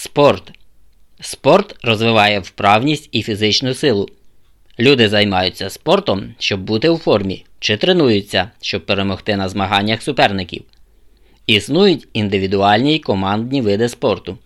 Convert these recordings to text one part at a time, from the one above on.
Спорт. Спорт розвиває вправність і фізичну силу. Люди займаються спортом, щоб бути у формі, чи тренуються, щоб перемогти на змаганнях суперників. Існують індивідуальні й командні види спорту.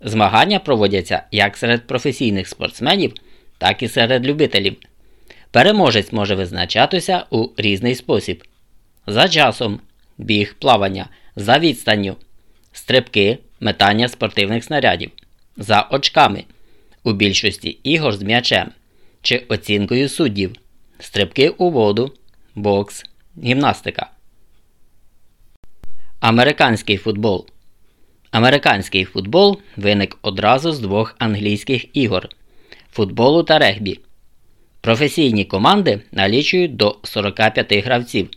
Змагання проводяться як серед професійних спортсменів, так і серед любителів. Переможець може визначатися у різний спосіб: за часом, біг, плавання, за відстанню, стрибки, метання спортивних снарядів, за очками, у більшості ігор з м'ячем чи оцінкою суддів, стрибки у воду, бокс, гімнастика. Американський футбол. Американський футбол виник одразу з двох англійських ігор футболу та регбі. Професійні команди налічують до 45 гравців,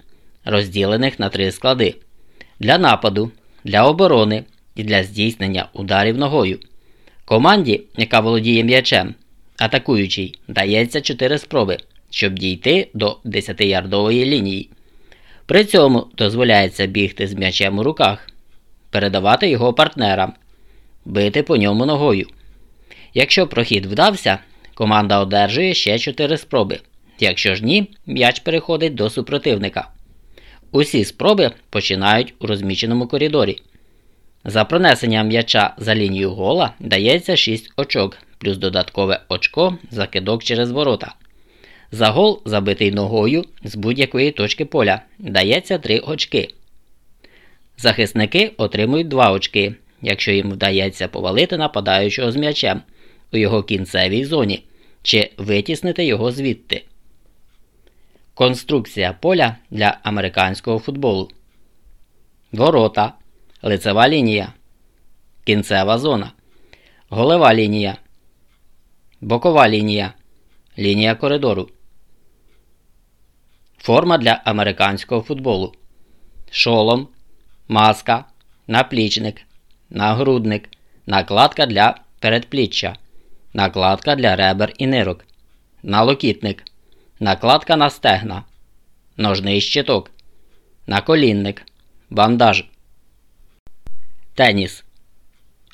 розділених на три склади для нападу, для оборони і для здійснення ударів ногою. Команді, яка володіє м'ячем, атакуючий, дається 4 спроби, щоб дійти до 10-ярдової лінії. При цьому дозволяється бігти з м'ячем у руках, передавати його партнерам, бити по ньому ногою. Якщо прохід вдався, команда одержує ще 4 спроби. Якщо ж ні, м'яч переходить до супротивника. Усі спроби починають у розміченому коридорі. За пронесення м'яча за лінію гола дається 6 очок, плюс додаткове очко за кидок через ворота. За гол, забитий ногою з будь-якої точки поля, дається 3 очки. Захисники отримують 2 очки, якщо їм вдається повалити нападаючого з м'ячем у його кінцевій зоні чи витіснити його звідти. Конструкція поля для американського футболу. Ворота. Лицева лінія. Кінцева зона. Голева лінія. Бокова лінія. Лінія коридору. Форма для американського футболу. Шолом. Маска. Наплічник. Нагрудник. Накладка для передпліччя. Накладка для ребер і нирок. Налокітник. Накладка на стегна. Ножний щиток. Наколінник. Бандаж. Теніс.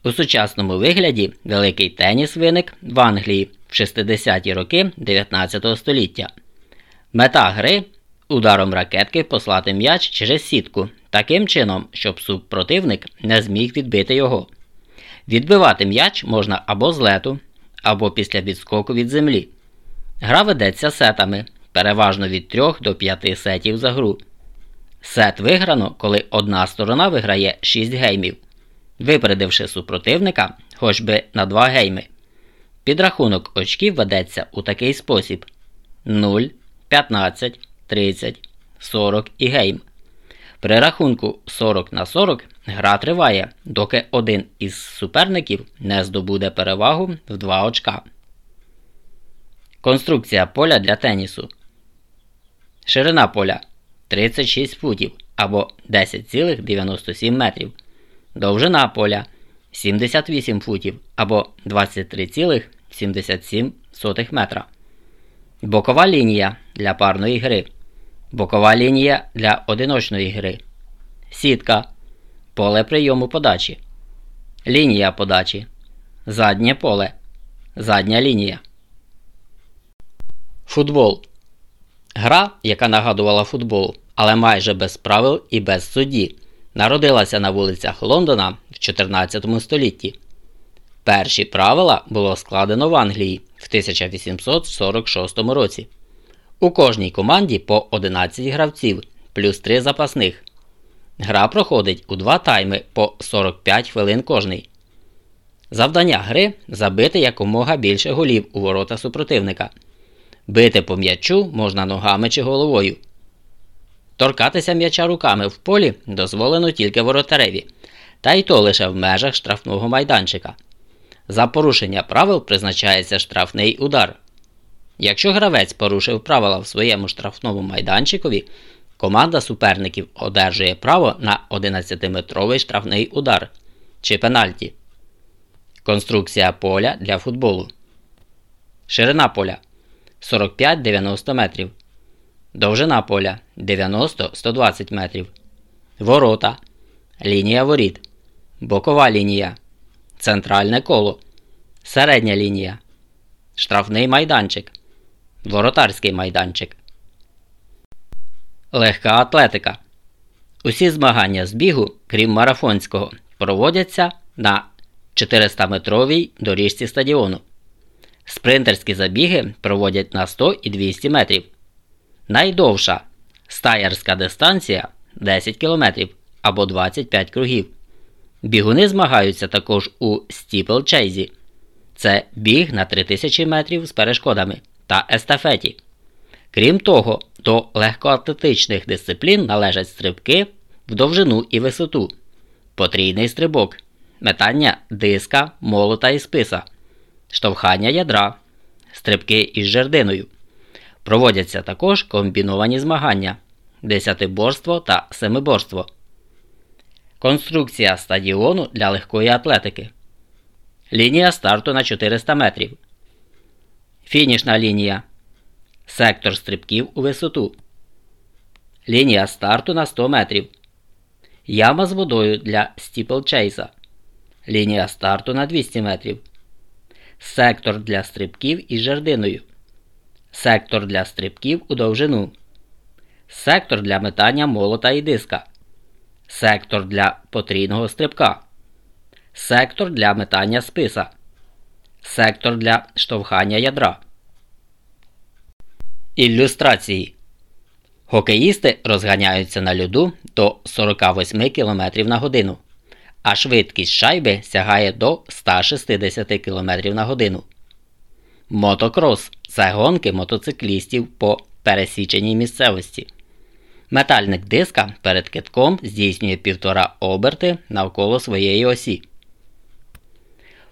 У сучасному вигляді великий теніс виник в Англії в 60-ті роки 19 століття. Мета гри ударом ракетки послати м'яч через сітку таким чином, щоб супротивник не зміг відбити його. Відбивати м'яч можна або з лету, або після відскоку від землі. Гра ведеться сетами, переважно від 3 до 5 сетів за гру. Сет виграно, коли одна сторона виграє 6 геймів, випередивши супротивника хоч би на 2 гейми. Підрахунок очків ведеться у такий спосіб: 0, 15, 30, 40 і гейм. При рахунку 40 на 40 гра триває, доки один із суперників не здобуде перевагу в 2 очка. Конструкція поля для тенісу. Ширина поля 36 футів або 10,97 метрів. Довжина поля 78 футів або 23,77 метра. Бокова лінія для парної гри. Бокова лінія для одиночної гри. Сітка. Поле прийому подачі. Лінія подачі. Заднє поле. Задня лінія. Футбол. Гра, яка нагадувала футбол, але майже без правил і без судді, народилася на вулицях Лондона в 14 столітті. Перші правила було складено в Англії в 1846 році. У кожній команді по 11 гравців плюс 3 запасних. Гра проходить у два тайми по 45 хвилин кожний. Завдання гри забити якомога більше голів у ворота супротивника. Бити по м'ячу можна ногами чи головою. Торкатися м'яча руками в полі дозволено тільки воротареві, та й то лише в межах штрафного майданчика. За порушення правил призначається штрафний удар. Якщо гравець порушив правила в своєму штрафному майданчикові, команда суперників одержує право на 11-метровий штрафний удар чи пенальті. Конструкція поля для футболу. Ширина поля 45-90 метрів. Довжина поля 90-120 метрів. Ворота. Лінія воріт. Бокова лінія. центральне коло, середня лінія, штрафний майданчик, воротарський майданчик. Легка атлетика. Усі змагання з бігу, крім марафонського, проводяться на 400-метровій доріжці стадіону. Спринтерські забіги проводять на 100 і 200 метрів. Найдовша стаєрська дистанція 10 км або 25 кругів. Бігуни змагаються також у стіплчейзі. Це біг на 3000 метрів з перешкодами та естафеті. Крім того, до легкоатлетичних дисциплін належать стрибки в довжину і висоту, потрійний стрибок, метання диска, молота і списа, штовхання ядра, стрибки із жердиною. Проводяться також комбіновані змагання, десятиборство та семиборство. Конструкція стадіону для легкої атлетики. Лінія старту на 400 метрів. Фінішна лінія. Сектор стрибків у висоту. Лінія старту на 100 метрів. Яма з водою для стіплчейса. Лінія старту на 200 метрів. Сектор для стрибків із жердиною. Сектор для стрибків у довжину. Сектор для метання молота і диска. Сектор для потрійного стрибка. Сектор для метання списа. Сектор для штовхання ядра. Ілюстрації. Хокеїсти розганяються на льоду до 48 км на годину, а швидкість шайби сягає до 160 км на годину. Мотокрос це гонки мотоциклістів по пересіченій місцевості. Метальник диска перед китком здійснює півтора оберти навколо своєї осі.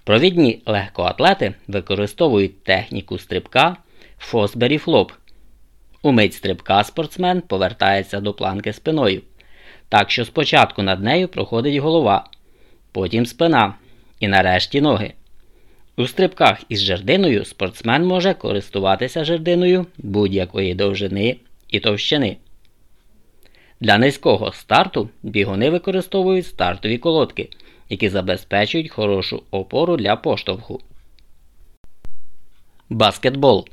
Провідні легкоатлети використовують техніку стрибка Фосбері флоп. Умить стрибка спортсмен повертається до планки спиною. Так що спочатку над нею проходить голова, потім спина і нарешті ноги. У стрибках із жердиною спортсмен може користуватися жердиною будь-якої довжини і товщини. Для низького старту бігуни використовують стартові колодки, які забезпечують хорошу опору для поштовху. Баскетбол.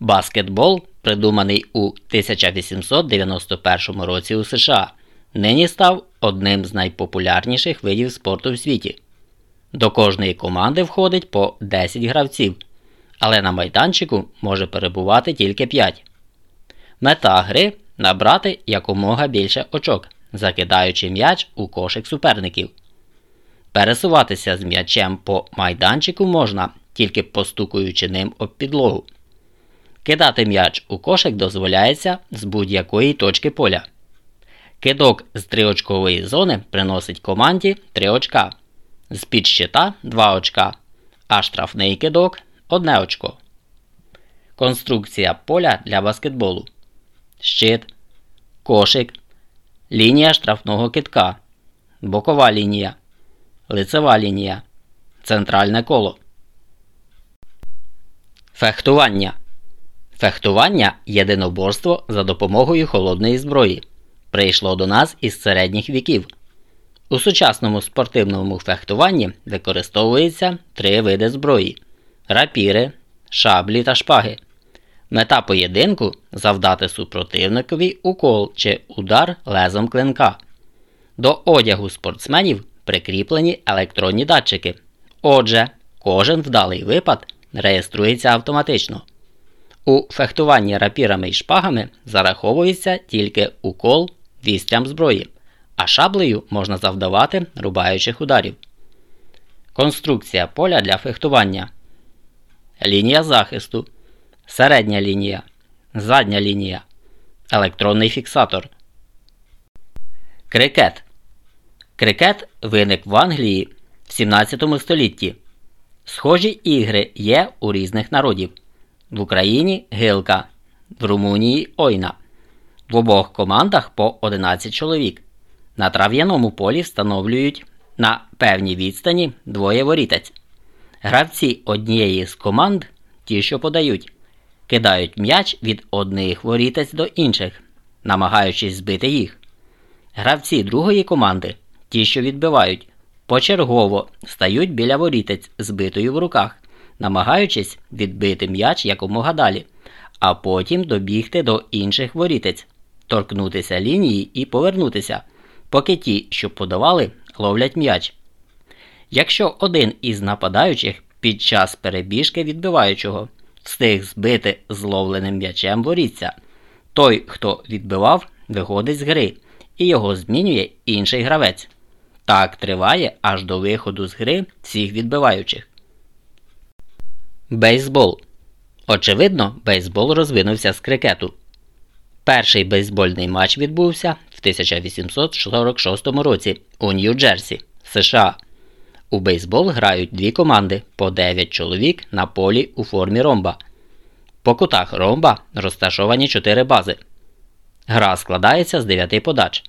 Баскетбол, придуманий у 1891 році у США, нині став одним з найпопулярніших видів спорту в світі. До кожної команди входить по 10 гравців, але на майданчику може перебувати тільки 5. Мета гри набрати якомога більше очок, закидаючи м'яч у кошик суперників. Пересуватися з м'ячем по майданчику можна, тільки постукуючи ним об підлогу. Кидати м'яч у кошик дозволяється з будь-якої точки поля. Кидок з триочкової зони приносить команді 3 очка, з під щита 2 очка, а штрафний кидок 1 очко. Конструкція поля для баскетболу. Щит, кошик, лінія штрафного китка, бокова лінія, лицева лінія, центральне коло. Фехтування. Фехтування єдиноборство за допомогою холодної зброї. Прийшло до нас із середніх віків. У сучасному спортивному фехтуванні використовується три види зброї: рапіри, шаблі та шпаги. Мета поєдинку завдати супротивникові укол чи удар лезом клинка. До одягу спортсменів прикріплені електронні датчики. Отже, кожен вдалий випад реєструється автоматично. У фехтуванні рапірами і шпагами зараховується тільки укол вістрям зброї, а шаблею можна завдавати рубаючих ударів. Конструкція поля для фехтування. Лінія захисту. Середня лінія. Задня лінія. Електронний фіксатор. Крикет. Крикет виник в Англії в 17 столітті. Схожі ігри є у різних народів. В Україні гилка, в Румунії ойна. В обох командах по 11 чоловік. На трав'яному полі встановлюють на певній відстані двоє ворітець. Гравці однієї з команд, ті, що подають, кидають м'яч від одних ворітець до інших, намагаючись збити їх. Гравці другої команди, ті, що відбивають, почергово стають біля ворітець з битою в руках, намагаючись відбити м'яч якомога далі, а потім добігти до інших ворітець, торкнутися лінії і повернутися, поки ті, що подавали, ловлять м'яч. Якщо один із нападаючих під час перебіжки відбиваючого встиг збити зловленим м'ячем воріться, той, хто відбивав, виходить з гри і його змінює інший гравець. Так триває аж до виходу з гри всіх відбиваючих. Бейсбол. Очевидно, бейсбол розвинувся з крикету. Перший бейсбольний матч відбувся 1846 році у Нью-Джерсі, США. У бейсбол грають дві команди по 9 чоловік на полі у формі ромба. По кутах ромба розташовані 4 бази. Гра складається з 9 подач.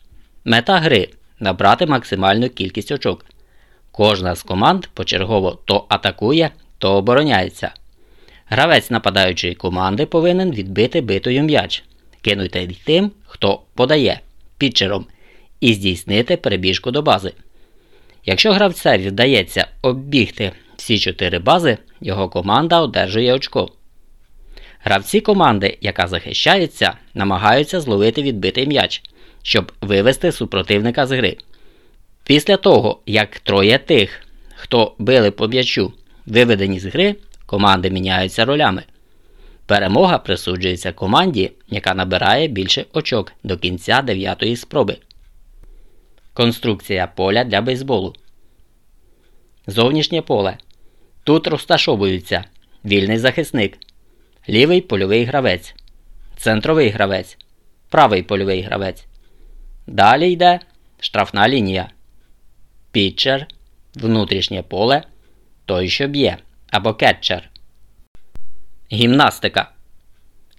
Мета гри набрати максимальну кількість очок. Кожна з команд почергово то атакує, то обороняється. Гравець нападаючої команди повинен відбити битою м'яч, кинути тим, хто подає пітчером, і здійснити перебіжку до бази. Якщо гравцеві вдається оббігти всі чотири бази, його команда одержує очко. Гравці команди, яка захищається, намагаються зловити відбитий м'яч, щоб вивести супротивника з гри. Після того, як троє тих, хто били по м'ячу, виведені з гри, команди міняються ролями. Перемога присуджується команді, яка набирає більше очок до кінця дев'ятої спроби. Конструкція поля для бейсболу. Зовнішнє поле. Тут розташовуються вільний захисник, лівий польовий гравець, центровий гравець, правий польовий гравець. Далі йде штрафна лінія. Пітчер, внутрішнє поле, той, що б'є, або кетчер. Гімнастика.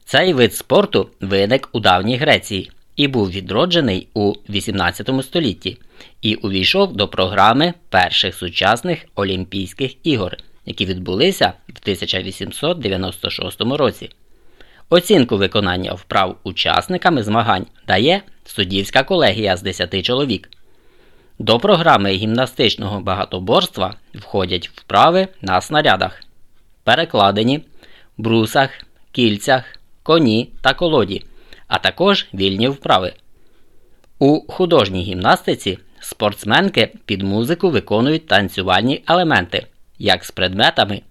Цей вид спорту виник у давній Греції і був відроджений у 18 столітті і увійшов до програми перших сучасних Олімпійських ігор, які відбулися в 1896 році. Оцінку виконання вправ учасниками змагань дає суддівська колегія з 10 чоловік. До програми гімнастичного багатоборства входять вправи на снарядах, перекладені, брусах, кільцях, коні та колоді, а також вільні вправи. У художній гімнастиці спортсменки під музику виконують танцювальні елементи, як з предметами,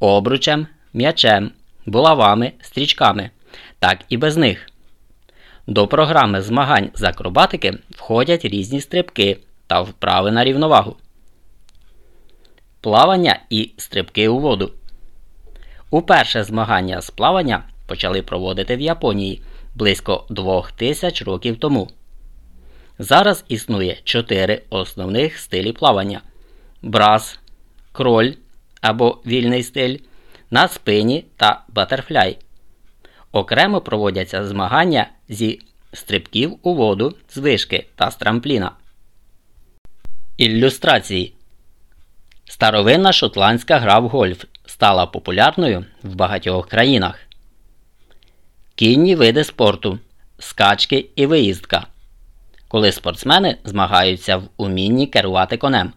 обручем, м'ячем, булавами, стрічками, так і без них. До програми змагань з акробатики входять різні стрибки та вправи на рівновагу. Плавання і стрибки у воду. Уперше змагання з плавання почали проводити в Японії близько 2000 років тому. Зараз існує чотири основних стилі плавання: брас, кроль або вільний стиль, на спині та батерфляй. Окремо проводяться змагання зі стрибків у воду з вишки та з трампліна. Ілюстрації Старовинна шотландська гра в гольф стала популярною в багатьох країнах. Кінні види спорту, скачки і виїздка. Коли спортсмени змагаються в умінні керувати конем.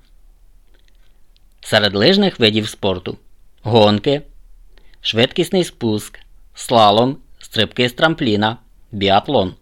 Серед лижних видів спорту гонки, швидкісний спуск, слалом, стрибки з трампліна, біатлон.